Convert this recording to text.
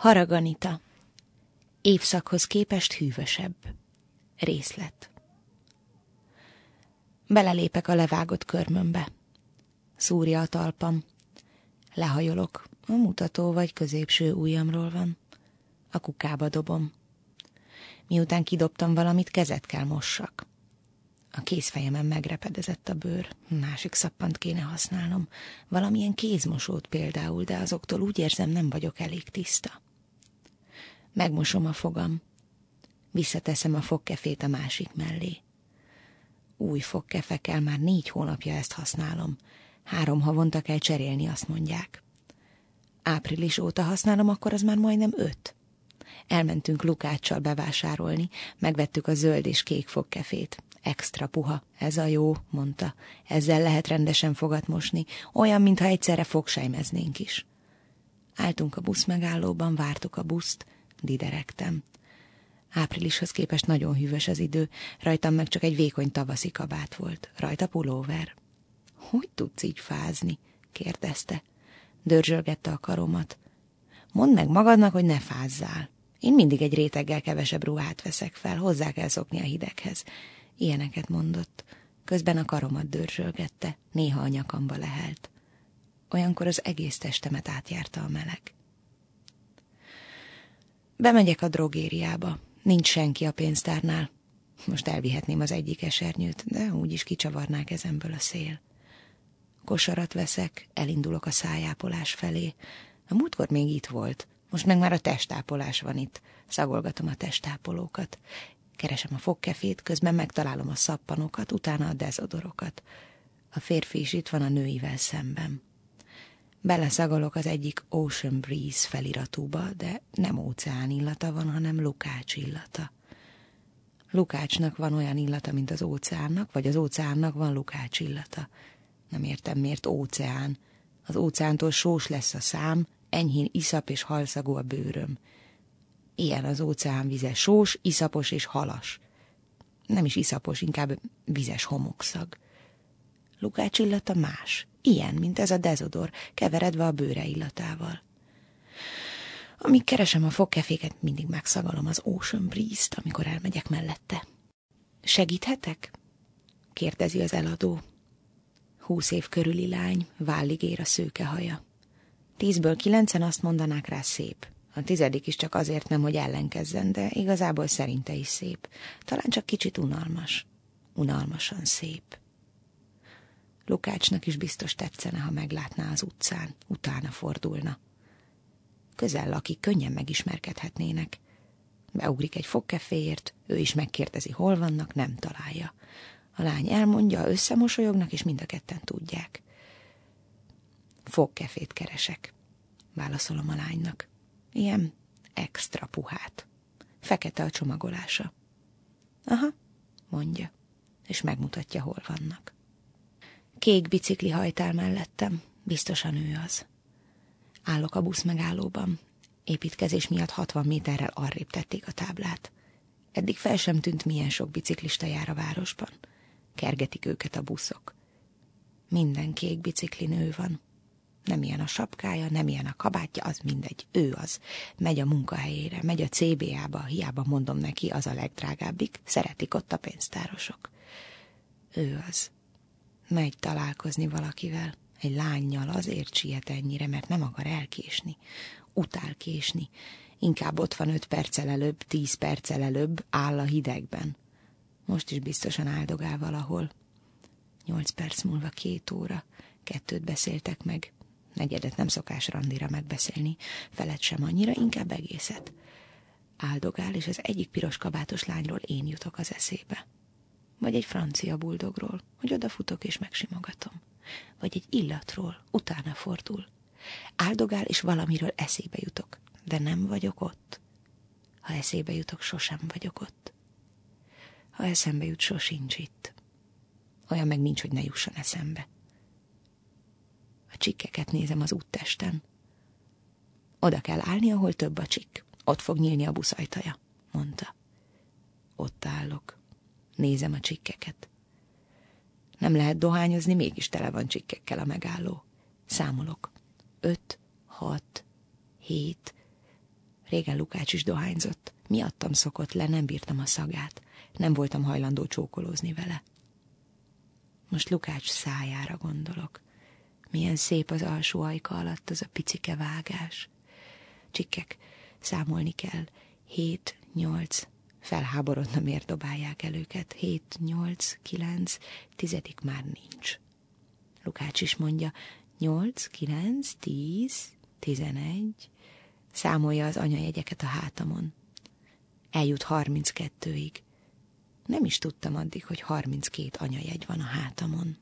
Haraganita. Évszakhoz képest hűvösebb. Részlet. Belelépek a levágott körmömbe. Szúrja a talpam. Lehajolok. A mutató vagy középső ujjamról van. A kukába dobom. Miután kidobtam valamit, kezet kell mossak. A kézfejemen megrepedezett a bőr. Másik szappant kéne használnom. Valamilyen kézmosót például, de azoktól úgy érzem, nem vagyok elég tiszta. Megmosom a fogam. Visszateszem a fogkefét a másik mellé. Új fogkefe kell, már négy hónapja ezt használom. Három havonta kell cserélni, azt mondják. Április óta használom, akkor az már majdnem öt. Elmentünk Lukáccsal bevásárolni, megvettük a zöld és kék fogkefét. Extra puha, ez a jó, mondta. Ezzel lehet rendesen fogat mosni, olyan, mintha egyszerre fogsejmeznénk is. Álltunk a busz megállóban, vártuk a buszt, diderektem. Áprilishoz képest nagyon hűvös az idő, rajtam meg csak egy vékony tavaszi kabát volt, rajta pulóver. Hogy tudsz így fázni? kérdezte. Dörzsölgette a karomat. Mondd meg magadnak, hogy ne fázzál. Én mindig egy réteggel kevesebb ruhát veszek fel, hozzá kell szokni a hideghez. Ilyeneket mondott. Közben a karomat dörzsölgette, néha a nyakamba lehelt. Olyankor az egész testemet átjárta a meleg. Bemegyek a drogériába. Nincs senki a pénztárnál. Most elvihetném az egyik esernyőt, de úgyis kicsavarná kezemből a szél. Kosarat veszek, elindulok a szájápolás felé. A múltkor még itt volt, most meg már a testápolás van itt. Szagolgatom a testápolókat. Keresem a fogkefét, közben megtalálom a szappanokat, utána a dezodorokat. A férfi is itt van a nőivel szemben. Beleszagolok az egyik Ocean Breeze feliratúba, de nem óceán illata van, hanem Lukács illata. Lukácsnak van olyan illata, mint az óceánnak, vagy az óceánnak van Lukács illata. Nem értem, miért óceán. Az óceántól sós lesz a szám, enyhén iszap és halszagú a bőröm. Ilyen az óceán vize, sós, iszapos és halas. Nem is iszapos, inkább vizes homokszag. Lukács illata más, ilyen, mint ez a dezodor, keveredve a bőre illatával. Amíg keresem a fogkeféket, mindig megszagalom az Ocean Breeze-t, amikor elmegyek mellette. Segíthetek? kérdezi az eladó. Húsz év körüli lány, vállig ér a szőke haja. Tízből kilencen azt mondanák rá szép. A tizedik is csak azért nem, hogy ellenkezzen, de igazából szerinte is szép. Talán csak kicsit unalmas. Unalmasan szép. Lukácsnak is biztos tetszene, ha meglátná az utcán, utána fordulna. Közel lakik, könnyen megismerkedhetnének. Beugrik egy fogkeféért, ő is megkérdezi, hol vannak, nem találja. A lány elmondja, összemosolyognak, és mind a ketten tudják. Fogkefét keresek, válaszolom a lánynak. Ilyen extra puhát. Fekete a csomagolása. Aha, mondja, és megmutatja, hol vannak. Kék bicikli hajtál mellettem, biztosan ő az. Állok a busz megállóban. Építkezés miatt 60 méterrel arrébb tették a táblát. Eddig fel sem tűnt, milyen sok biciklista jár a városban. Kergetik őket a buszok. Minden kék bicikli nő van. Nem ilyen a sapkája, nem ilyen a kabátja, az mindegy. Ő az. Megy a munkahelyére, megy a CBA-ba, hiába mondom neki, az a legdrágábbik. Szeretik ott a pénztárosok. Ő az. Megy találkozni valakivel. Egy lányjal azért siet ennyire, mert nem akar elkésni. Utál késni. Inkább ott van öt perccel előbb, tíz perccel előbb, áll a hidegben. Most is biztosan áldogál valahol. Nyolc perc múlva két óra. Kettőt beszéltek meg. Negyedet nem szokás randira megbeszélni, felet sem annyira, inkább egészet. Áldogál, és az egyik piros kabátos lányról én jutok az eszébe. Vagy egy francia buldogról, hogy odafutok és megsimogatom. Vagy egy illatról, utána fordul. Áldogál, és valamiről eszébe jutok, de nem vagyok ott. Ha eszébe jutok, sosem vagyok ott. Ha eszembe jut, sosincs itt. Olyan meg nincs, hogy ne jusson eszembe. A csikkeket nézem az úttesten. Oda kell állni, ahol több a csikk. Ott fog nyílni a busz ajtaja, mondta. Ott állok. Nézem a csikkeket. Nem lehet dohányozni, mégis tele van csikkekkel a megálló. Számolok. Öt, hat, hét. Régen Lukács is dohányzott. Miattam szokott le, nem bírtam a szagát. Nem voltam hajlandó csókolózni vele. Most Lukács szájára gondolok. Milyen szép az alsó ajka alatt az a picike vágás. Csikkek, számolni kell. Hét, nyolc, felháborodna, miért dobálják el őket. Hét, nyolc, kilenc, tizedik már nincs. Lukács is mondja, nyolc, kilenc, tíz, tizenegy. Számolja az anyajegyeket a hátamon. Eljut harminckettőig. Nem is tudtam addig, hogy harminckét anyajegy van a hátamon.